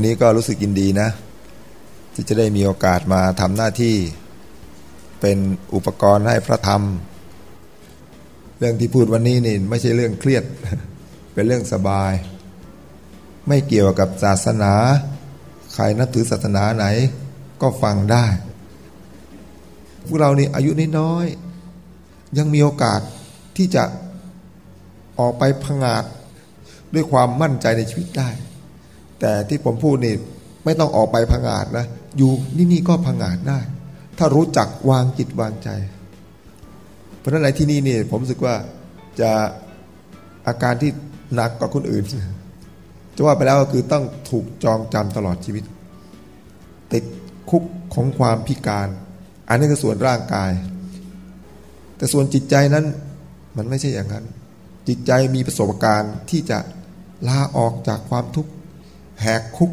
วันนี้ก็รู้สึกยินดีนะ ที่จะได้มีโอกาสมาทำหน้าที่ เป็นอุปกรณ์ให้พระธรรม เรื่องที่พูดวันนี้นี่ไม่ใช่เรื่องเครียด เป็นเรื่องสบาย ไม่เกี่ยวกับศาสนา ใครนับถือศาสนาไหน ก็ฟังได้ พวกเรานี่อายุน้อย ยังมีโอกาสที่จะออกไปพงาดด้วยความมั่นใจในชีวิตได้ แต่ที่ผมพูดนี่ไม่ต้องออกไปพังอาดนะ อยู่นี่นี่ก็พังอาดได้ ถ้ารู้จักวางจิตวางใจ เพราะนั้นในที่นี่นี่ผมรู้สึกว่าจะอาการที่หนักกว่าคนอื่น จะว่าไปแล้วก็คือต้องถูกจองจำตลอดชีวิต ติดคุกของความพิการ อันนี้คือส่วนร่างกาย แต่ส่วนจิตใจนั้นมันไม่ใช่อย่างนั้น จิตใจมีประสบการณ์ที่จะลาออกจากความทุกข์ แหกคุก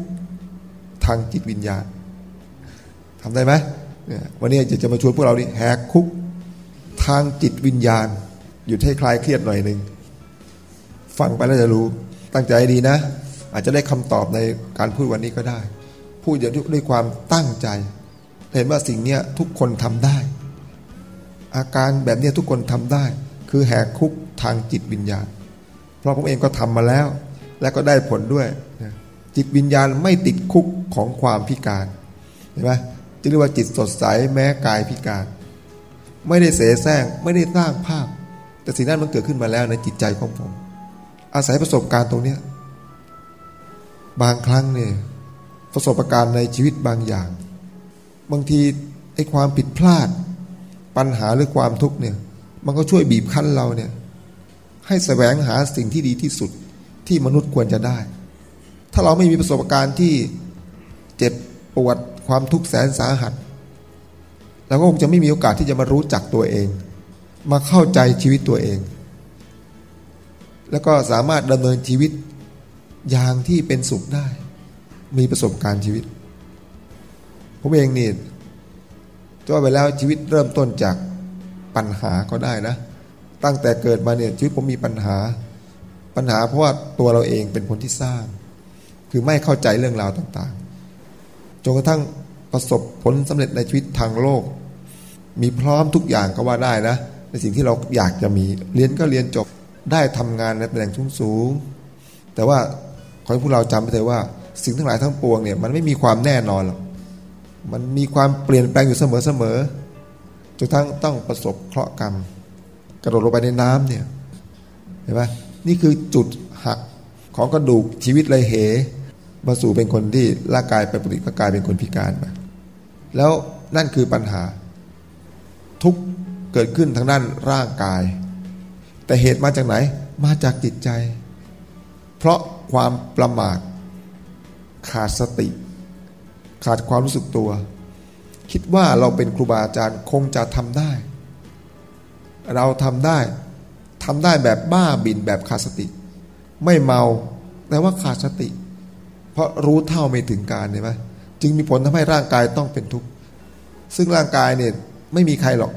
ทางจิตวิญญาณทำได้ไหมวันนี้จะจะมาชวนพวกเรานี่แหกคุกทางจิตวิญญาณ หยุดให้คลายเครียดหน่อยหนึ่งฟังไปแล้วจะรู้ตั้งใจดีนะ อาจจะได้คำตอบในการพูดวันนี้ก็ได้ พูดอย่างด้วยความตั้งใจ เห็นว่าสิ่งนี้ทุกคนทำได้ อาการแบบนี้ทุกคนทำได้ คือแหกคุกทางจิตวิญญาณ เพราะผมเองก็ทำมาแล้ว และก็ได้ผลด้วย จิตวิญญาณไม่ติดคุกของความพิการเห็นไหมจะเรียกว่าจิตสดใสแม้กายพิการ ไม่ได้เสแสร้งไม่ได้สร้างภาพ แต่สิ่งนั้นมันเกิดขึ้นมาแล้วในจิตใจของผม อาศัยประสบการณ์ตรงเนี้ยบางครั้งเนี่ยประสบการณ์ในชีวิตบางอย่าง บางทีไอ้ความผิดพลาด ปัญหาหรือความทุกข์เนี่ย มันก็ช่วยบีบคั้นเราเนี่ย ให้แสวงหาสิ่งที่ดีที่สุดที่มนุษย์ควรจะได้ ถ้าเราไม่มีประสบการณ์ที่เจ็บปวดความทุกข์แสนสาหัสเราก็คงจะไม่มีโอกาสที่จะมารู้จักตัวเอง มาเข้าใจชีวิตตัวเอง แล้วก็สามารถดำเนินชีวิตอย่างที่เป็นสุขได้ มีประสบการณ์ชีวิต ผมเองนี่จะว่าไปแล้วชีวิตเริ่มต้นจากปัญหาก็ได้นะ ตั้งแต่เกิดมาเนี่ยชีวิตผมมีปัญหา ปัญหาเพราะว่าตัวเราเองเป็นคนที่สร้าง คือไม่เข้าใจเรื่องราวต่างๆ จนกระทั่งประสบผลสำเร็จในชีวิตทางโลก มีพร้อมทุกอย่างก็ว่าได้นะ ในสิ่งที่เราอยากจะมี เรียนก็เรียนจบ ได้ทำงานในตำแหน่งสูงๆ แต่ว่าขอให้พวกเราจำไปเถอะว่า สิ่งทั้งหลายทั้งปวงเนี่ยมันไม่มีความแน่นอนหรอก มันมีความเปลี่ยนแปลงอยู่เสมอๆ จนทั้งต้องประสบเคราะห์กรรม กระโดดลงไปในน้ำเนี่ย เห็นไหมนี่คือจุดหักของกระดูกชีวิตเลยเห มาสู่เป็นคนที่ร่างกายไปปฏิก็กลายเป็นคนพิการไปแล้วนั่นคือปัญหา ทุกเกิดขึ้นทางด้านร่างกาย แต่เหตุมาจากไหนมาจากจิตใจ เพราะความประมาท ขาดสติ ขาดความรู้สึกตัว คิดว่าเราเป็นครูบาอาจารย์คงจะทำได้ เราทำได้ทำได้แบบบ้าบินแบบขาดสติ ไม่เมาแต่ว่าขาดสติ เพราะรู้เท่าไม่ถึงการเห็นไหมจึงมีผลทำให้ร่างกายต้องเป็นทุกข์ซึ่งร่างกายเนี่ยไม่มีใครหรอก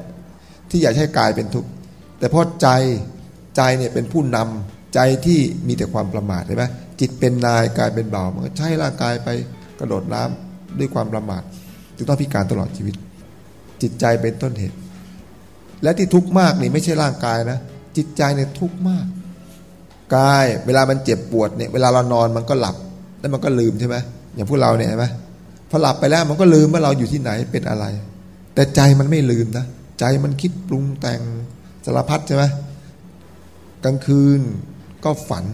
ที่อยากให้กายเป็นทุกข์แต่เพราะใจใจเนี่ยเป็นผู้นำใจที่มีแต่ความประมาทเห็นไหมจิตเป็นนายกายเป็นเบามันก็ใช้ร่างกายไปกระโดดน้ำด้วยความประมาทจึงต้องพิการตลอดชีวิต จิตใจเป็นต้นเหตุ และที่ทุกข์มากนี่ไม่ใช่ร่างกายนะ จิตใจเนี่ยทุกข์มากกายเวลามันเจ็บปวดเนี่ยเวลาเรานอนมันก็หลับ แล้วมันก็ลืมใช่ไหมอย่างพวกเราเนี่ยใช่ไหมพอหลับไปแล้วมันก็ลืมว่าเราอยู่ที่ไหนเป็นอะไร แต่ใจมันไม่ลืมนะใจมันคิดปรุงแต่งสารพัดใช่ไหมกลางคืนก็ฝัน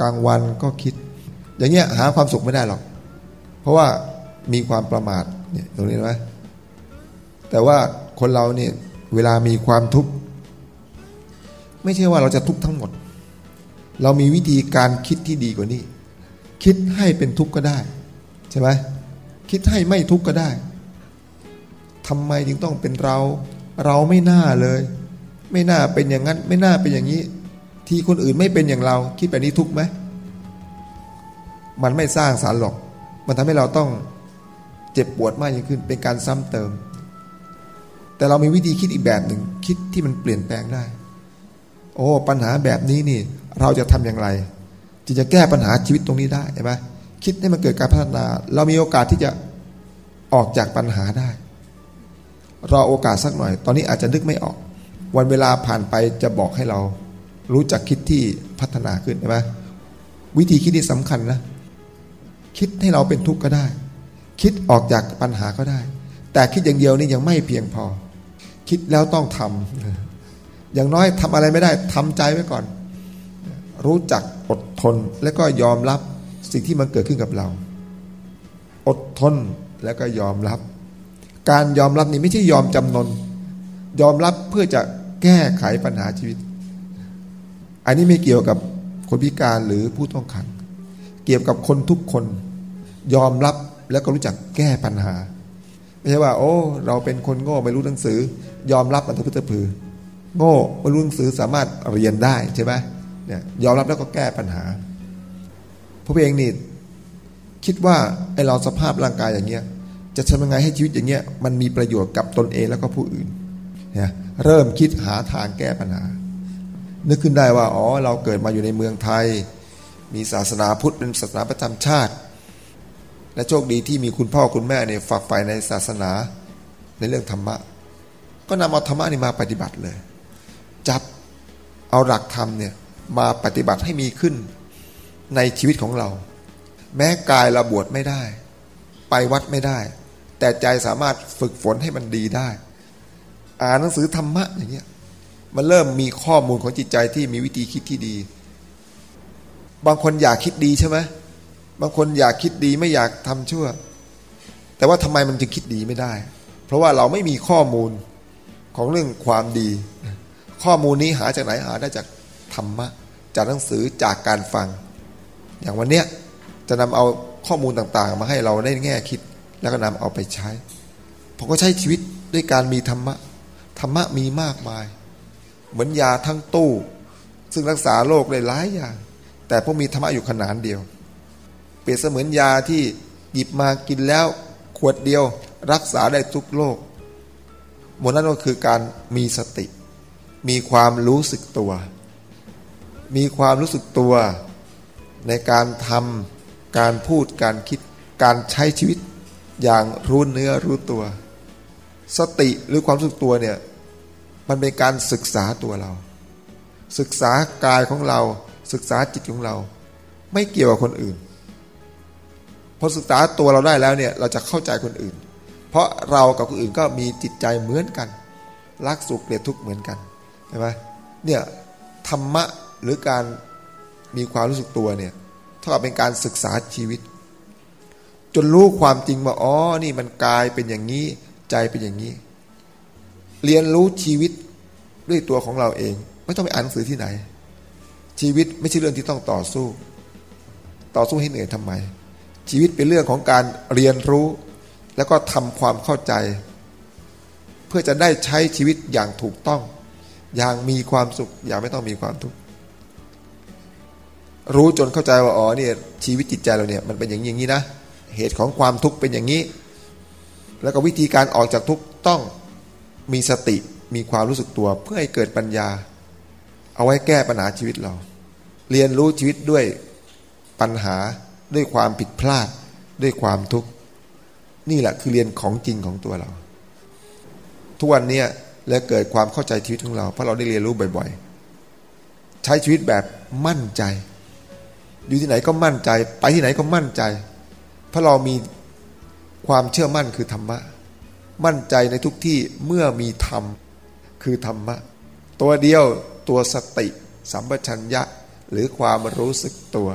กลางวันก็คิด อย่างเงี้ยหาความสุขไม่ได้หรอก เพราะว่ามีความประมาทเนี่ยตรงนี้ไหมแต่ว่าคนเราเนี่ยเวลามีความทุกข์ไม่ใช่ว่าเราจะทุกข์ทั้งหมด เรามีวิธีการคิดที่ดีกว่านี้ คิดให้เป็นทุกข์ก็ได้ใช่ไหมคิดให้ไม่ทุกข์ก็ได้ทำไมจึงต้องเป็นเรา เราไม่น่าเลย ไม่น่าเป็นอย่างนั้น ไม่น่าเป็นอย่างนี้ ที่คนอื่นไม่เป็นอย่างเรา คิดแบบนี้ทุกข์ไหมมันไม่สร้างสารหรอก มันทำให้เราต้องเจ็บปวดมากยิ่งขึ้น เป็นการซ้ำเติม แต่เรามีวิธีคิดอีกแบบหนึ่งคิดที่มันเปลี่ยนแปลงได้ โอ้ ปัญหาแบบนี้นี่ เราจะทำอย่างไร จึงจะแก้ปัญหาชีวิตตรงนี้ได้ใช่ไหมคิดให้มันเกิดการพัฒนา เรามีโอกาสที่จะออกจากปัญหาได้ รอโอกาสสักหน่อย ตอนนี้อาจจะนึกไม่ออก วันเวลาผ่านไปจะบอกให้เรา รู้จักคิดที่พัฒนาขึ้นใช่ไหมวิธีคิดที่สำคัญนะ คิดให้เราเป็นทุกข์ก็ได้ คิดออกจากปัญหาก็ได้ แต่คิดอย่างเดียวนี่ยังไม่เพียงพอ คิดแล้วต้องทำอย่างน้อยทำอะไรไม่ได้ทำใจไว้ก่อน รู้จัก อดทนและก็ยอมรับสิ่งที่มันเกิดขึ้นกับเรา อดทนแล้วก็ยอมรับ การยอมรับนี่ไม่ใช่ยอมจำนน ยอมรับเพื่อจะแก้ไขปัญหาชีวิต อันนี้ไม่เกี่ยวกับคนพิการหรือผู้ต้องขัง เกี่ยวกับคนทุกคน ยอมรับแล้วก็รู้จักแก้ปัญหา ไม่ใช่ว่า โอ้ เราเป็นคนโง่ไม่รู้หนังสือ ยอมรับมันทะพึตะพือ โง่ไม่รู้หนังสือสามารถเรียนได้ใช่ไหม เนี่ยยอมรับแล้วก็แก้ปัญหาพระเองนี่คิดว่าไอเราสภาพร่างกายอย่างเงี้ยจะทำยังไงให้ชีวิตอย่างเงี้ยมันมีประโยชน์กับตนเองแล้วก็ผู้อื่นเนี่ยเริ่มคิดหาทางแก้ปัญหา นึกขึ้นได้ว่าอ๋อเราเกิดมาอยู่ในเมืองไทย มีศาสนาพุทธเป็นศาสนาประจำชาติ และโชคดีที่มีคุณพ่อคุณแม่เนี่ยฝักใฝ่ในศาสนาในเรื่องธรรมะ ก็นำเอาธรรมะนี่มาปฏิบัติเลย จับเอาหลักธรรมเนี่ย มาปฏิบัติให้มีขึ้นในชีวิตของเรา แม้กายเราบวชไม่ได้ ไปวัดไม่ได้ แต่ใจสามารถฝึกฝนให้มันดีได้ อ่านหนังสือธรรมะอย่างเงี้ยมันเริ่มมีข้อมูลของจิตใจที่มีวิธีคิดที่ดี บางคนอยากคิดดีใช่ไหมบางคนอยากคิดดีไม่อยากทำชั่ว แต่ว่าทำไมมันจึงคิดดีไม่ได้ เพราะว่าเราไม่มีข้อมูลของเรื่องความดี ข้อมูลนี้หาจากไหนหาได้จาก รรมะ จากหนังสือจากการฟัง อย่างวันเนี้ยจะนำเอาข้อมูลต่างๆ มาให้เราได้แง่คิดแล้วก็นำเอาไปใช้ ผมก็ใช้ชีวิตด้วยการมีธรรมะ ธรรมะมีมากมาย เหมือนยาทั้งตู้ ซึ่งรักษาโรคได้หลายอย่าง แต่พวกมีธรรมะอยู่ขนาดเดียว เปรียบเสมือนยาที่หยิบมากินแล้วขวดเดียวรักษาได้ทุกโรคหมดนั้นก็คือการมีสติ มีความรู้สึกตัว มีความรู้สึกตัวในการทำการพูดการคิดการใช้ชีวิตอย่างรู้เนื้อรู้ตัว สติหรือความรู้สึกตัวเนี่ยมันเป็นการศึกษาตัวเรา ศึกษากายของเรา ศึกษาจิตของเรา ไม่เกี่ยวกับคนอื่นพอศึกษาตัวเราได้แล้วเนี่ยเราจะเข้าใจคนอื่น เพราะเรากับคนอื่นก็มีจิตใจเหมือนกัน รักสุขเกลียดทุกข์เหมือนกันใช่ไหมเนี่ยธรรมะ หรือการมีความรู้สึกตัวเนี่ยเท่ากับเป็นการศึกษาชีวิต จนรู้ความจริงว่าอ๋อนี่มันกายเป็นอย่างนี้ใจเป็นอย่างนี้ เรียนรู้ชีวิตด้วยตัวของเราเอง ไม่ต้องไปอ่านหนังสือที่ไหน ชีวิตไม่ใช่เรื่องที่ต้องต่อสู้ ต่อสู้ให้เหนื่อยทำไม ชีวิตเป็นเรื่องของการเรียนรู้ แล้วก็ทำความเข้าใจ เพื่อจะได้ใช้ชีวิตอย่างถูกต้อง อย่างมีความสุข อย่างไม่ต้องมีความทุกข์ รู้จนเข้าใจว่าอ๋อเนี่ยชีวิตจิตใจเราเนี่ยมันเป็นอย่างนี้นะเหตุของความทุกข์เป็นอย่างนี้ แล้วก็วิธีการออกจากทุกข์ต้องมีสติมีความรู้สึกตัวเพื่อให้เกิดปัญญา เอาไว้แก้ปัญหาชีวิตเรา เรียนรู้ชีวิตด้วยปัญหาด้วยความผิดพลาดด้วยความทุกข์นี่แหละคือเรียนของจริงของตัวเรา ทุกวันนี้และเกิดความเข้าใจชีวิตของเรา เพราะเราได้เรียนรู้บ่อย ๆ ใช้ชีวิตแบบมั่นใจ อยู่ที่ไหนก็มั่นใจ ไปที่ไหนก็มั่นใจ เพราะเรามีความเชื่อมั่นคือธรรมะ มั่นใจในทุกที่เมื่อมีธรรมคือธรรมะ ตัวเดียวตัวสติ สัมปชัญญะหรือความรู้สึกตัว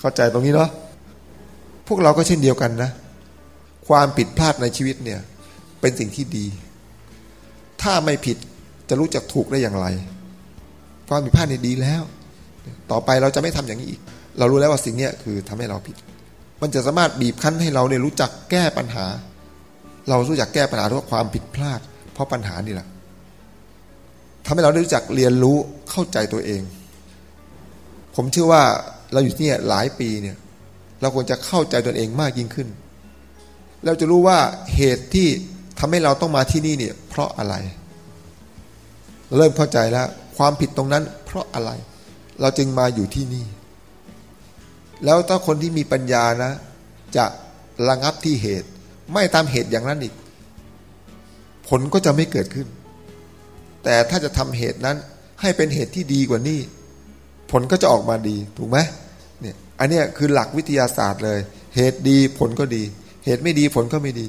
เข้าใจตรงนี้เนาะพวกเราก็เช่นเดียวกันนะ ความผิดพลาดในชีวิตเนี่ยเป็นสิ่งที่ดี ถ้าไม่ผิดจะรู้จักถูกได้อย่างไร ความผิดพลาดเนี่ยดีแล้ว ต่อไปเราจะไม่ทำอย่างนี้อีก เรารู้แล้วว่าสิ่งนี้คือทำให้เราผิด มันจะสามารถบีบคั้นให้เราเนี่ยรู้จักแก้ปัญหา เรารู้จักแก้ปัญหาด้วยความผิดพลาด เพราะปัญหานี่แหละทำให้เราได้รู้จักเรียนรู้เข้าใจตัวเอง ผมเชื่อว่าเราอยู่ที่นี่หลายปีเนี่ย เราควรจะเข้าใจตัวเองมากยิ่งขึ้น เราจะรู้ว่าเหตุที่ทำให้เราต้องมาที่นี่เนี่ย เพราะอะไร เริ่มเข้าใจแล้ว ความผิดตรงนั้น เพราะอะไร เราจึงมาอยู่ที่นี่ แล้วถ้าคนที่มีปัญญานะ จะระงับที่เหตุ ไม่ตามเหตุอย่างนั้นอีก ผลก็จะไม่เกิดขึ้น แต่ถ้าจะทำเหตุนั้นให้เป็นเหตุที่ดีกว่านี้ ผลก็จะออกมาดีถูกไหมเนี่ยอันนี้คือหลักวิทยาศาสตร์เลย เหตุดีผลก็ดี เหตุไม่ดีผลก็ไม่ดี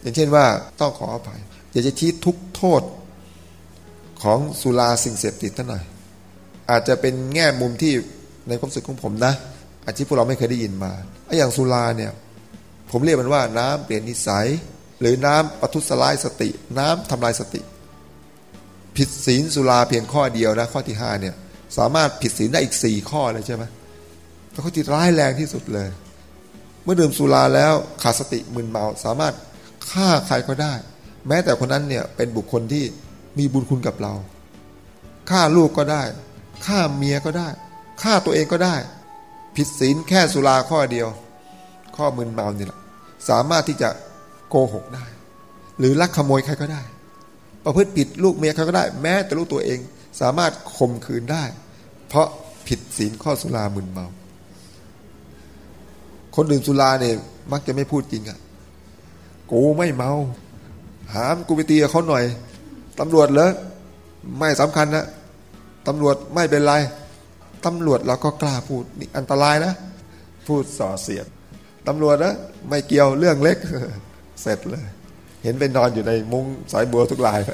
อย่างเช่นว่าต้องขออภัยอยากจะชี้ทุกโทษของสุราสิ่งเสพติดท่านหน่อยอาจจะเป็นแง่มุมที่ ในความรู้สึกของผมนะอาชีพพวกเราไม่เคยได้ยินมาไอ้อย่างสุราเนี่ยผมเรียกมันว่าน้ำเปลี่ยนนิสัย หรือน้ำปทุสลายสติ น้ำทำลายสติ ผิดศีลสุราเพียงข้อเดียวนะข้อที่ห้าเนี่ยสามารถผิดศีลได้อีกสี่ข้อเลยใช่ไหมเป็นข้อที่ร้ายแรงที่สุดเลย เมื่อดื่มสุราแล้วขาดสติมึนเมา สามารถฆ่าใครก็ได้ แม้แต่คนนั้นเนี่ยเป็นบุคคลที่มีบุญคุณกับเราฆ่าลูกก็ได้ฆ่าเมียก็ได้ ฆ่าตัวเองก็ได้ ผิดศีลแค่สุราข้อเดียว ข้อมึนเมานี่แหละสามารถที่จะโกหกได้ หรือลักขโมยใครก็ได้ ประพฤติผิดลูกเมียใครก็ได้ แม้แต่ลูกตัวเองสามารถข่มขืนได้ เพราะผิดศีลข้อสุรามึนเมา คนดื่มสุราเนี่ยมักจะไม่พูดจริงอะ่ะกูไม่เมา หามกูไปตีเขาหน่อยตำรวจเหรอไม่สำคัญนะตำรวจไม่เป็นไร ตำรวจเราก็กล้าพูดนี่อันตรายนะ พูดส่อเสียดตำรวจนะไม่เกี่ยวเรื่องเล็ก เสร็จเลย เห็นเป็นนอนอยู่ในมุ้งสายบัวทุกลายไป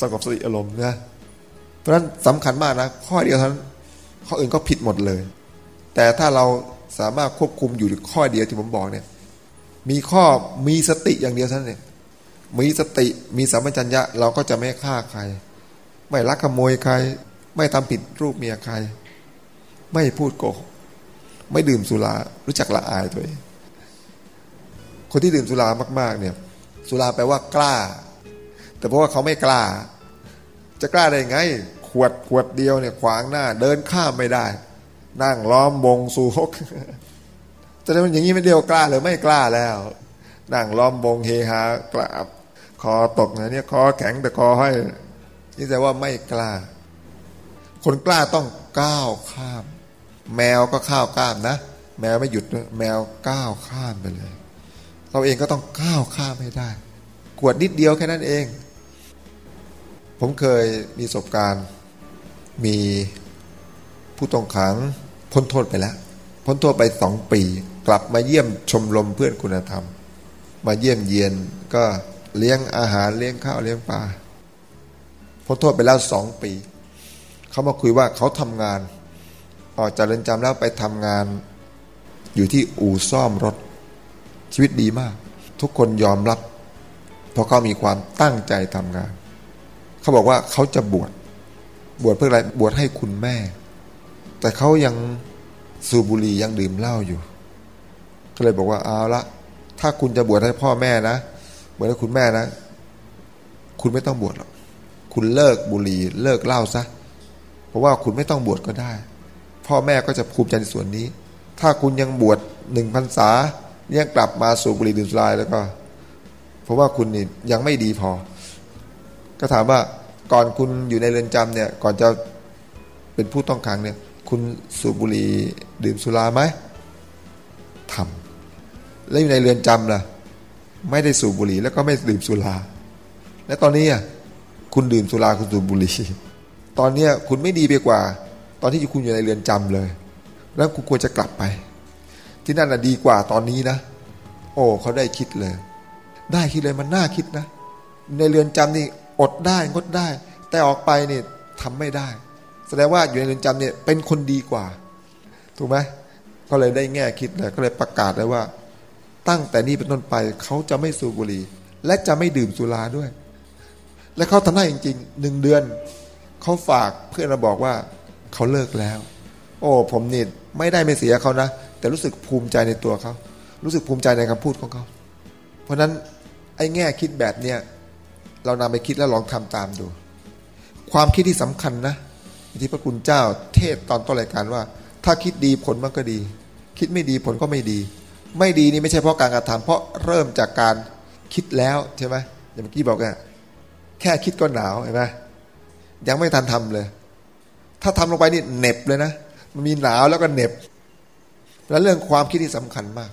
สงบสติอารมณ์นะเพราะฉะนั้นสำคัญมากนะ ข้อเดียวเท่านั้นข้ออื่นก็ผิดหมดเลย แต่ถ้าเราสามารถควบคุมอยู่ข้อเดียวที่ผมบอกเนี่ย มีข้อมีสติอย่างเดียวเท่านั้นเองมีสติมีสัมปชัญญะเราก็จะไม่ฆ่าใคร ไม่ลักขโมยใคร ไม่ทำผิดรูปเมียใคร ไม่พูดโกหกไม่ดื่มสุรารู้จักละอายตัวเอง คนที่ดื่มสุรามาก ๆ เนี่ย สุราแปลว่ากล้า แต่เพราะว่าเขาไม่กล้า จะกล้าได้ไง ขวดขวดเดียวเนี่ย ขวางหน้า เดินข้ามไม่ได้ นั่งล้อมวงสูฮกจะได้มันอย่างนี้ไม่เดียวกล้าหรือไม่กล้าแล้ว นั่งล้อมวงเฮฮากราบคอตกนะเนี่ยคอแข็งแต่คอให้นี่แปลว่าไม่กล้า คนกล้าต้องก้าวข้าม แมวก็ข้าวก้ามนะ แมวไม่หยุดแมวก้าวข้ามไปเลย เราเองก็ต้องก้าวข้ามให้ได้กวดนิดเดียวแค่นั้นเอง ผมเคยมีประสบการณ์ มีผู้ต้องขังพ้นโทษไปแล้ว พ้นโทษไปสองปี กลับมาเยี่ยมชมรมเพื่อนคุณธรรม มาเยี่ยมเยียนก็เลี้ยงอาหารเลี้ยงข้าวเลี้ยงปลาพ้นโทษไปแล้วสองปี เขามาคุยว่าเขาทำงาน ออกจากเรือนจำแล้วไปทำงาน อยู่ที่อู่ซ่อมรถ ชีวิตดีมาก ทุกคนยอมรับ เพราะเขามีความตั้งใจทำงาน เขาบอกว่าเขาจะบวชบวชเพื่ออะไรบวชให้คุณแม่ แต่เขายังสูบบุหรี่ยังดื่มเหล้าอยู่ ก็เลยบอกว่าเอาละถ้าคุณจะบวชให้พ่อแม่นะบวชให้คุณแม่นะ คุณไม่ต้องบวชหรอกคุณเลิกบุหรี่เลิกเหล้าซะเพราะว่าคุณไม่ต้องบวชก็ได้ พ่อแม่ก็จะภูมิใจในส่วนนี้ ถ้าคุณยังบวชหนึ่งพรรษายังกลับมาสู่บุหรี่ดื่มสุราแล้วก็เพราะว่าคุณนี่ยังไม่ดีพอ ก็ถามว่าก่อนคุณอยู่ในเรือนจำเนี่ยก่อนจะเป็นผู้ต้องขังเนี่ยคุณสูบบุหรี่ดื่มสุราไหมทำแล้วอยู่ในเรือนจำล่ะไม่ได้สูบบุหรี่แล้วก็ไม่ดื่มสุรา และตอนนี้อะคุณดื่มสุราคุณสูบบุหรี่ ตอนเนี้ยคุณไม่ดีไปกว่า ตอนที่คุณอยู่ในเรือนจำเลย แล้วคุณควรจะกลับไป ที่นั่นน่ะดีกว่าตอนนี้นะ โอ้เขาได้คิดเลย ได้คิดเลยมันน่าคิดนะ ในเรือนจำนี่อดได้งดได้ แต่ออกไปเนี่ยทำไม่ได้ แสดงว่าอยู่ในเรือนจำเนี่ยเป็นคนดีกว่า ถูกไหมก็เลยได้แง่คิดเลยก็เลยประกาศเลยว่า ตั้งแต่นี้เป็นต้นไปเขาจะไม่สูบบุหรี่ และจะไม่ดื่มสุราด้วย และเขาทำได้จริงๆหนึ่งเดือนเขาฝากเพื่อนมาบอกว่า เขาเลิกแล้ว โอ้ผมนี่ไม่ได้ไม่เสียเขานะ แต่รู้สึกภูมิใจในตัวเขา รู้สึกภูมิใจในคำพูดของเขา เพราะนั้นไอ้แง่คิดแบบเนี้ยเรานำไปคิดแล้วลองทำตามดู ความคิดที่สำคัญนะที่พระคุณเจ้าเทศตอนต้นรายการว่า ถ้าคิดดีผลมันก็ดี คิดไม่ดีผลก็ไม่ดี ไม่ดีนี่ไม่ใช่เพราะการกระทำเพราะเริ่มจากการคิดแล้วใช่ไหมอย่างเมื่อกี้บอกอะแค่คิดก็หนาวเห็นไหมยังไม่ทันทำเลย ถ้าทำลงไปนี่เหน็บเลยนะมันมีหนาวแล้วก็เหน็บ และเรื่องความคิดที่สำคัญมาก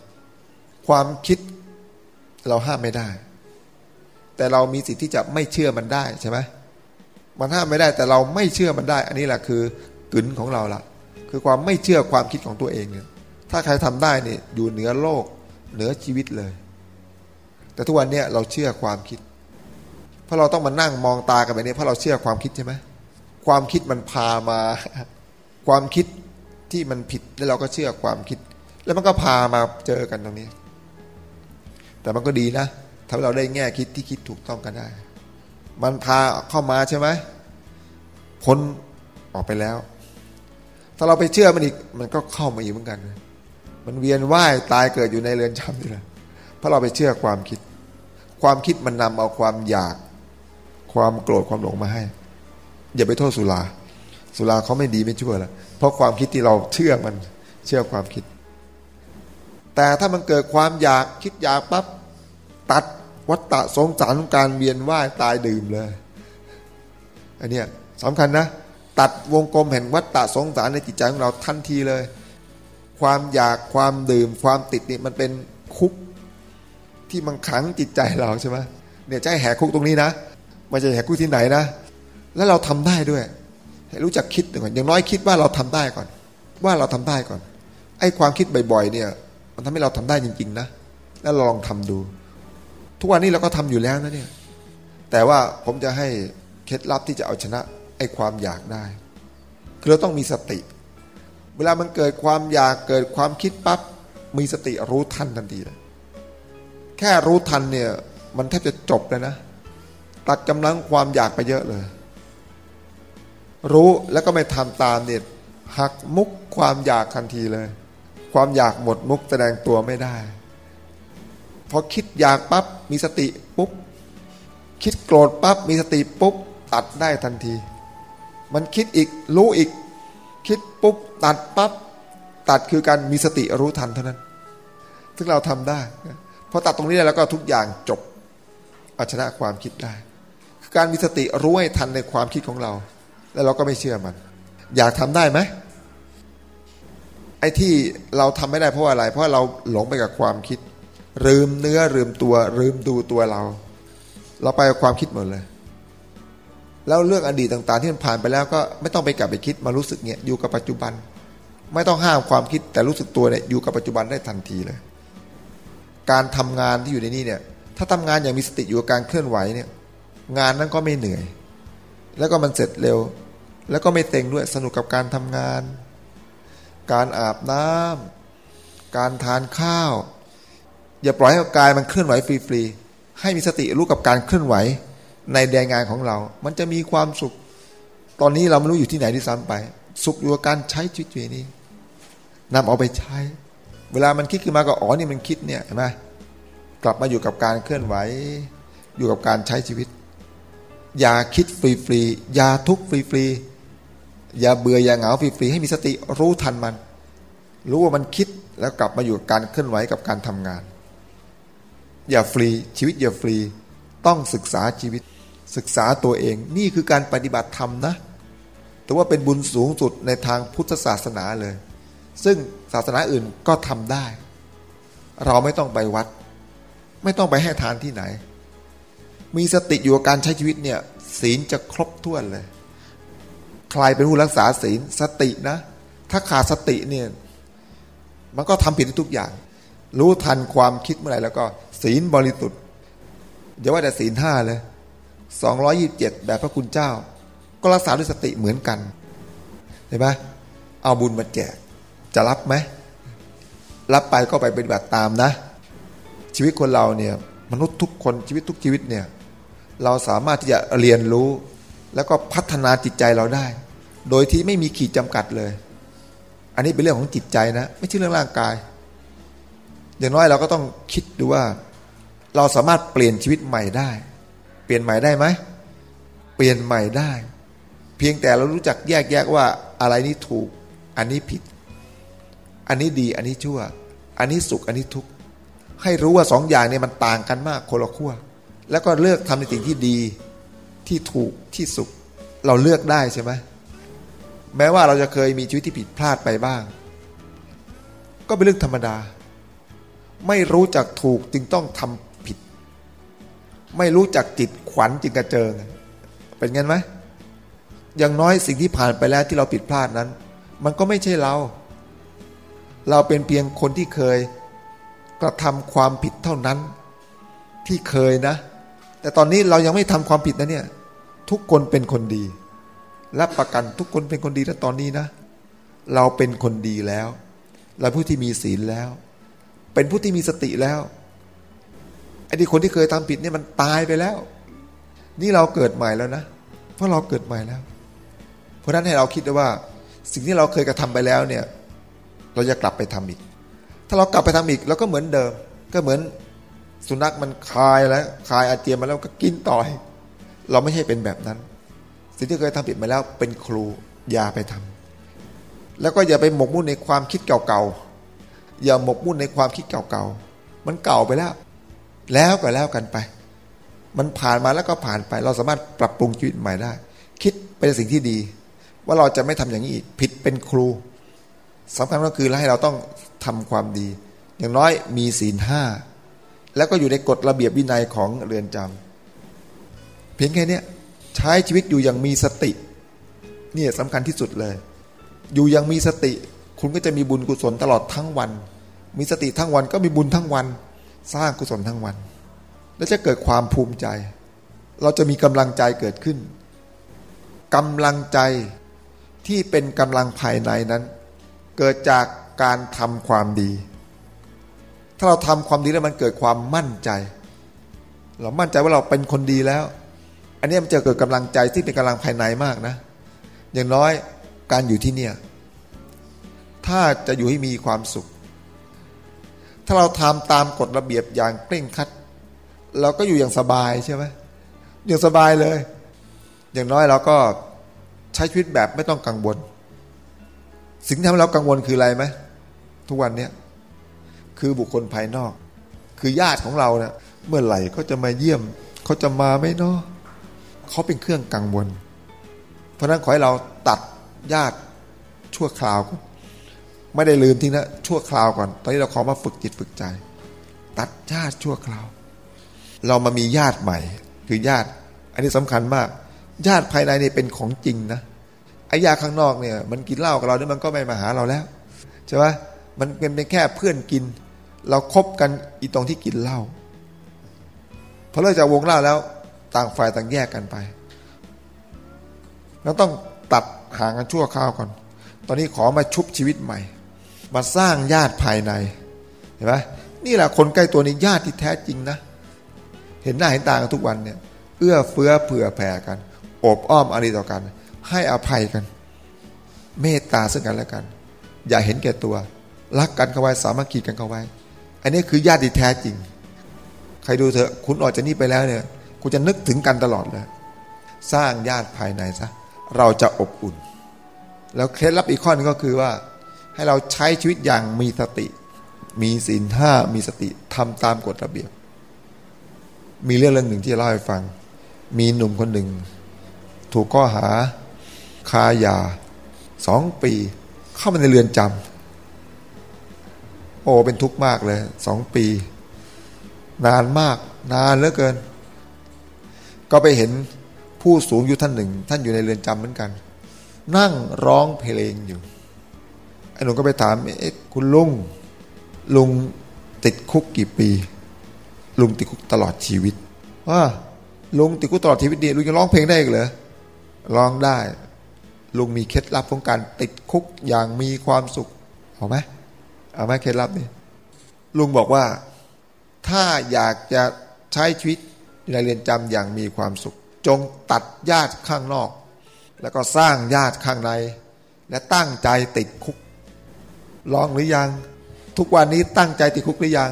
ความคิดเราห้ามไม่ได้ แต่เรามีสิทธิ์ที่จะไม่เชื่อมันได้ใช่ไหมมันห้ามไม่ได้แต่เราไม่เชื่อมันได้ อันนี้แหละคือกึนของเราละคือความไม่เชื่อความคิดของตัวเองเนี่ยถ้าใครทำได้เนี่ยอยู่เหนือโลก เหนือชีวิตเลย แต่ทุกวันเนี้เราเชื่อความคิด เพราะเราต้องมานั่งมองตากันแบบนี้เพราะเราเชื่อความคิดใช่ไหม ความคิดมันพามา ความคิดที่มันผิดแล้วเราก็เชื่อความคิด แล้วมันก็พามาเจอกันตรงนี้ แต่มันก็ดีนะทำให้เราได้แง่คิดที่คิดถูกต้องกันได้ มันพาเข้ามาใช่ไหมพ้นออกไปแล้ว ถ้าเราไปเชื่อมันอีกมันก็เข้ามาอีกเหมือนกัน มันเวียนว่ายตายเกิดอยู่ในเรือนจำนี่แหละเพราะเราไปเชื่อความคิด ความคิดมันนำเอาความอยาก ความโกรธความหลงมาให้ อย่าไปโทษสุรา สุราเขาไม่ดีไม่ชั่วแล้วเพราะความคิดที่เราเชื่อมันเชื่อความคิด แต่ถ้ามันเกิดความอยากคิดอยากปั๊บตัดวัตตะสงสารของการเวียนว่ายตายดื่มเลยอันนี้สำคัญนะ ตัดวงกลมแห่งวัตตะสงสารในจิตใจของเราทันทีเลย ความอยากความดื่มความติดนี่มันเป็นคุกที่มันขังจิตใจเราใช่ไหมเนี่ยจะให้แหกคุกตรงนี้นะไม่ใช่แหกคุกที่ไหนนะ แล้วเราทำได้ด้วย ให้รู้จักคิดก่อนอย่างน้อยคิดว่าเราทำได้ก่อน ว่าเราทำได้ก่อน ไอ้ความคิดบ่อยๆเนี่ย มันทำให้เราทำได้จริง ๆ นะ แล้วลองทำดู ทุกวันนี้เราก็ทำอยู่แล้วนะเนี่ย แต่ว่าผมจะให้เคล็ดลับที่จะเอาชนะ ไอ้ความอยากได้ คือเราต้องมีสติ เวลามันเกิดความอยากเกิดความคิดปั๊บมีสติรู้ทันทันทีเลยแค่รู้ทันเนี่ย มันแทบจะจบเลยนะ ตัดกำลังความอยากไปเยอะเลย รู้แล้วก็ไม่ทำตามเนี่ยหักมุกความอยากทันทีเลย ความอยากหมดมุกแสดงตัวไม่ได้พอคิดอยากปั๊บมีสติปุ๊บคิดโกรธปั๊บมีสติปุ๊บตัดได้ทันที มันคิดอีกรู้อีก คิดปุ๊บตัดปั๊บตัดคือการมีสติรู้ทันเท่านั้น ซึ่งเราทำได้พอตัดตรงนี้แล้วก็ทุกอย่างจบเอาชนะความคิดได้ คือการมีสติรู้ให้ทันในความคิดของเรา แล้วเราก็ไม่เชื่อมัน อยากทำได้ไหมไอ้ที่เราทำไม่ได้เพราะอะไร เพราะเราหลงไปกับความคิด ลืมเนื้อลืมตัวลืมดูตัวเรา เราไปกับความคิดหมดเลย แล้วเรื่องอดีตต่าง ๆ ที่มันผ่านไปแล้วก็ไม่ต้องไปกลับไปคิดมารู้สึกเนี่ยอยู่กับปัจจุบัน ไม่ต้องห้ามความคิดแต่รู้สึกตัวเนี่ยอยู่กับปัจจุบันได้ทันทีเลย การทำงานที่อยู่ในนี้เนี่ย ถ้าทำงานอย่างมีสติอยู่กับการเคลื่อนไหวเนี่ย งานนั้นก็ไม่เหนื่อย แล้วก็มันเสร็จเร็ว แล้วก็ไม่เต็งด้วยสนุกกับการทำงาน การอาบน้ำการทานข้าว อย่าปล่อยให้กายมันเคลื่อนไหวฟรีๆให้มีสติรู้กับการเคลื่อนไหวในแดงงานของเรา มันจะมีความสุข ตอนนี้เราไม่รู้อยู่ที่ไหนที่ซ้ำไป สุขอยู่กับการใช้ชีวิตนี้นำเอาไปใช้ เวลามันคิดขึ้นมาก็อ๋อนี่มันคิดเนี่ยเห็นไหมกลับมาอยู่กับการเคลื่อนไหว อยู่กับการใช้ชีวิต อย่าคิดฟรีๆอย่าทุกข์ฟรีๆ อย่าเบื่ออย่าเหงาฟรีๆให้มีสติรู้ทันมัน รู้ว่ามันคิดแล้วกลับมาอยู่การเคลื่อนไหวกับการทำงาน อย่าฟรีชีวิตอย่าฟรีต้องศึกษาชีวิต ศึกษาตัวเองนี่คือการปฏิบัติธรรมนะแต่ว่าเป็นบุญสูงสุดในทางพุทธศาสนาเลย ซึ่งศาสนาอื่นก็ทำได้ เราไม่ต้องไปวัด ไม่ต้องไปให้ทานที่ไหน มีสติอยู่กับการใช้ชีวิตเนี่ยศีลจะครบถ้วนเลย ใครเป็นผู้รักษาศีลสตินะ ถ้าขาดสติเนี่ยมันก็ทำผิดทุกอย่าง รู้ทันความคิดเมื่อไหร่แล้วก็ ศีลบริสุทธิ์อย่าว่าแต่ศีลห้าเลยสองร้อยี่บเจ็ดแบบพระคุณเจ้า ก็รักษาด้วยสติเหมือนกันเห็นไหมเอาบุญมาแจกจะรับไหมรับไปก็ไปปฏิบัติตามนะ ชีวิตคนเราเนี่ยมนุษย์ทุกคนชีวิตทุกชีวิตเนี่ยเราสามารถที่จะเรียนรู้ แล้วก็พัฒนาจิตใจเราได้ โดยที่ไม่มีขีดจำกัดเลย อันนี้เป็นเรื่องของจิตใจนะ ไม่ใช่เรื่องร่างกาย อย่างน้อยเราก็ต้องคิดดูว่า เราสามารถเปลี่ยนชีวิตใหม่ได้ เปลี่ยนใหม่ได้ไหม เปลี่ยนใหม่ได้ เพียงแต่เรารู้จักแยกแยะว่าอะไรนี้ถูก อันนี้ผิด อันนี้ดี อันนี้ชั่ว อันนี้สุข อันนี้ทุกข์ ให้รู้ว่าสองอย่างเนี่ยมันต่างกันมากคนละขั้ว แล้วก็เลือกทำในสิ่งที่ดี ที่ถูก ที่สุข เราเลือกได้ใช่ไหม แม้ว่าเราจะเคยมีชีวิตที่ผิดพลาดไปบ้าง ก็เป็นเรื่องธรรมดา ไม่รู้จักถูกจึงต้องทำผิด ไม่รู้จักจิตขวัญจึงกระเจิง เป็นงั้นไหมอย่างน้อยสิ่งที่ผ่านไปแล้วที่เราผิดพลาดนั้น มันก็ไม่ใช่เรา เราเป็นเพียงคนที่เคยกระทำความผิดเท่านั้น ที่เคยนะ แต่ตอนนี้เรายังไม่ทำความผิดนะเนี่ย ทุกคนเป็นคนดี รับประกันทุกคนเป็นคนดีแล้วตอนนี้นะ เราเป็นคนดีแล้ว เราผู้ที่มีศีลแล้ว เป็นผู้ที่มีสติแล้วไอ้ที่คนที่เคยทำผิดเนี่ยมันตายไปแล้ว นี่เราเกิดใหม่แล้วนะ เพราะเราเกิดใหม่แล้ว เพราะนั้นให้เราคิดว่า สิ่งที่เราเคยกระทำไปแล้วเนี่ย เราจะกลับไปทำอีก ถ้าเรากลับไปทำอีกเราก็เหมือนเดิม ก็เหมือนสุนัขมันคายแล้วคายอาเจียนมาแล้วก็กินต่อย เราไม่ใช่เป็นแบบนั้น สิ่งที่เคยทำผิดมาแล้วเป็นครูอย่าไปทำแล้วก็อย่าไปหมกมุ่นในความคิดเก่าๆอย่าหมกมุ่นในความคิดเก่าๆมันเก่าไปแล้ว แล้วก็แล้วกันไป มันผ่านมาแล้วก็ผ่านไป เราสามารถปรับปรุงชีวิตใหม่ได้ คิดเป็นสิ่งที่ดี ว่าเราจะไม่ทำอย่างนี้อีกผิดเป็นครูสำคัญก็คือให้เราต้องทำความดี อย่างน้อยมีศีลห้าแล้วก็อยู่ในกฎระเบียบวินัยของเรือนจำเพียงแค่นี้ ใช้ชีวิตอยู่อย่างมีสติ เนี่ยสำคัญที่สุดเลย อยู่อย่างมีสติ คุณก็จะมีบุญกุศลตลอดทั้งวัน มีสติทั้งวันก็มีบุญทั้งวัน สร้างกุศลทั้งวัน และจะเกิดความภูมิใจ เราจะมีกำลังใจเกิดขึ้นกำลังใจที่เป็นกำลังภายในนั้น เกิดจากการทำความดี ถ้าเราทำความดีแล้วมันเกิดความมั่นใจ เรามั่นใจว่าเราเป็นคนดีแล้ว อันนี้มันจะเกิดกำลังใจที่เป็นกำลังภายในมากนะ อย่างน้อยการอยู่ที่เนี่ย ถ้าจะอยู่ให้มีความสุข ถ้าเราทำตามกฎระเบียบอย่างเคร่งครัดเราก็อยู่อย่างสบายใช่ไหมอย่างสบายเลย อย่างน้อยเราก็ใช้ชีวิตแบบไม่ต้องกังวล สิ่งที่ทำให้เรากังวลคืออะไรไหมทุกวันเนี้ยคือบุคคลภายนอก คือญาติของเราเนะี่ยเมื่อไหร่เขาจะมาเยี่ยมเขาจะมาไหมเนาะ เขาเป็นเครื่องกังวล เพราะนั้นขอให้เราตัดญาติชั่วคราวก่อนไม่ได้ลืมทิ้งนะชั่วคราวก่อน ตอนนี้เราขอมาฝึกจิตฝึกใจ ตัดญาติชั่วคราว เรามามีญาติใหม่ คือญาติ อันนี้สำคัญมาก ญาติภายในนี่เป็นของจริงนะไอ้ญาติข้างนอกเนี่ย มันกินเหล้ากับเราเนี่ยมันก็ไม่มาหาเราแล้วใช่ไหมมันเป็นแค่เพื่อนกิน เราครบกันอีตรงที่กินเหล้าพอเลิกจากวงเหล้าแล้ว ต่างฝ่ายต่างแยกกันไปเราต้องตัดห่างกันชั่วคราวก่อน ตอนนี้ขอมาชุบชีวิตใหม่ มาสร้างญาติภายใน เห็นไหมนี่แหละคนใกล้ตัวนี้ญาติที่แท้จริงนะ เห็นหน้าเห็นตากันทุกวันเนี่ย เอื้อเฟื้อเผื่อแผ่กัน อบอ้อมอารีต่อกัน ให้อภัยกัน เมตตาซึ่งกันและกัน อย่าเห็นแก่ตัว รักกันเข้าไว้สามัคคีกันเข้าไว้ อันนี้คือญาติแท้จริง ใครดูเถอะคุณออกจากนี่ไปแล้วเนี่ย คุณจะนึกถึงกันตลอดเลย สร้างญาติภายในซะเราจะอบอุ่น แล้วเคล็ดลับอีกข้อนึงก็คือว่า ให้เราใช้ชีวิตอย่างมีสติ มีศีลห้ามีสติทำตามกฎระเบียบ มีเรื่องเรื่องหนึ่งที่เล่าให้ฟัง มีหนุ่มคนหนึ่ง ถูกข้อหาคายาสองปี เข้ามาในเรือนจำโอ้เป็นทุกข์มากเลยสองปี นานมาก นานเหลือเกิน ก็ไปเห็นผู้สูงอยู่ท่านหนึ่ง ท่านอยู่ในเรือนจำเหมือนกัน นั่งร้องเพลงอยู่ไอ้หนุ่มก็ไปถามเอ๊ะคุณลุงลุงติดคุกกี่ปี ลุงติดคุกตลอดชีวิตว่าลุงติดคุกตลอดชีวิตดีลุงจะร้องเพลงได้เหรอร้องได้ ลุงมีเคล็ดลับของการติดคุกอย่างมีความสุขเอาไหมเอาไหมเคล็ดลับนี่ลุงบอกว่า ถ้าอยากจะใช้ชีวิต ในเรือนจำอย่างมีความสุข จงตัดญาติข้างนอก แล้วก็สร้างญาติข้างใน และตั้งใจติดคุก ลองหรือยัง ทุกวันนี้ตั้งใจติดคุกหรือยัง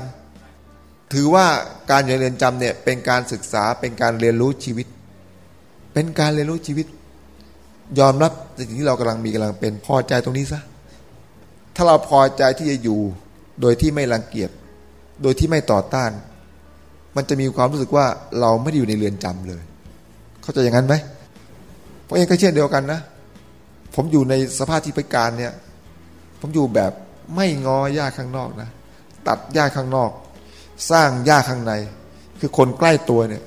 ถือว่าการอยู่ในเรือนจำเนี่ยเป็นการศึกษาเป็นการเรียนรู้ชีวิต เป็นการเรียนรู้ชีวิต ยอมรับสิ่งที่เรากำลังมีกำลังเป็นพอใจตรงนี้ซะถ้าเราพอใจที่จะอยู่โดยที่ไม่รังเกียจ โดยที่ไม่ต่อต้าน มันจะมีความรู้สึกว่าเราไม่ได้อยู่ในเรือนจำเลย เข้าใจอย่างนั้นไหมผมเองก็เช่นเดียวกันนะ ผมอยู่ในสภาพที่พิการเนี่ย ผมอยู่แบบไม่งอหญ้าข้างนอกนะ ตัดหญ้าข้างนอก สร้างหญ้าข้างใน คือคนใกล้ตัวเนี่ย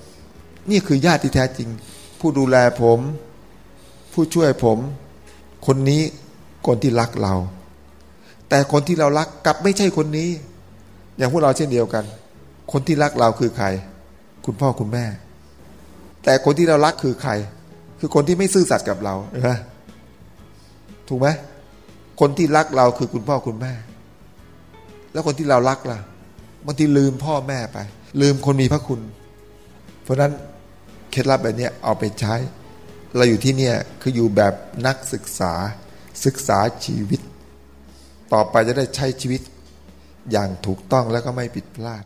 นี่คือญาติที่แท้จริง ผู้ดูแลผม ผู้ช่วยผม คนนี้คนที่รักเรา แต่คนที่เรารักกลับไม่ใช่คนนี้ อย่างพวกเราเช่นเดียวกัน คนที่รักเราคือใคร คุณพ่อคุณแม่ แต่คนที่เรารักคือใคร คือคนที่ไม่ซื่อสัตย์กับเราเห็นไหมถูกไหมคนที่รักเราคือคุณพ่อคุณแม่ แล้วคนที่เรารักล่ะบางทีลืมพ่อแม่ไป ลืมคนมีพระคุณ เพราะนั้นเคล็ดลับแบบนี้เอาไปใช้ เราอยู่ที่เนี่ยคืออยู่แบบนักศึกษาศึกษาชีวิต ต่อไปจะได้ใช้ชีวิต อย่างถูกต้องแล้วก็ไม่ผิดพลาด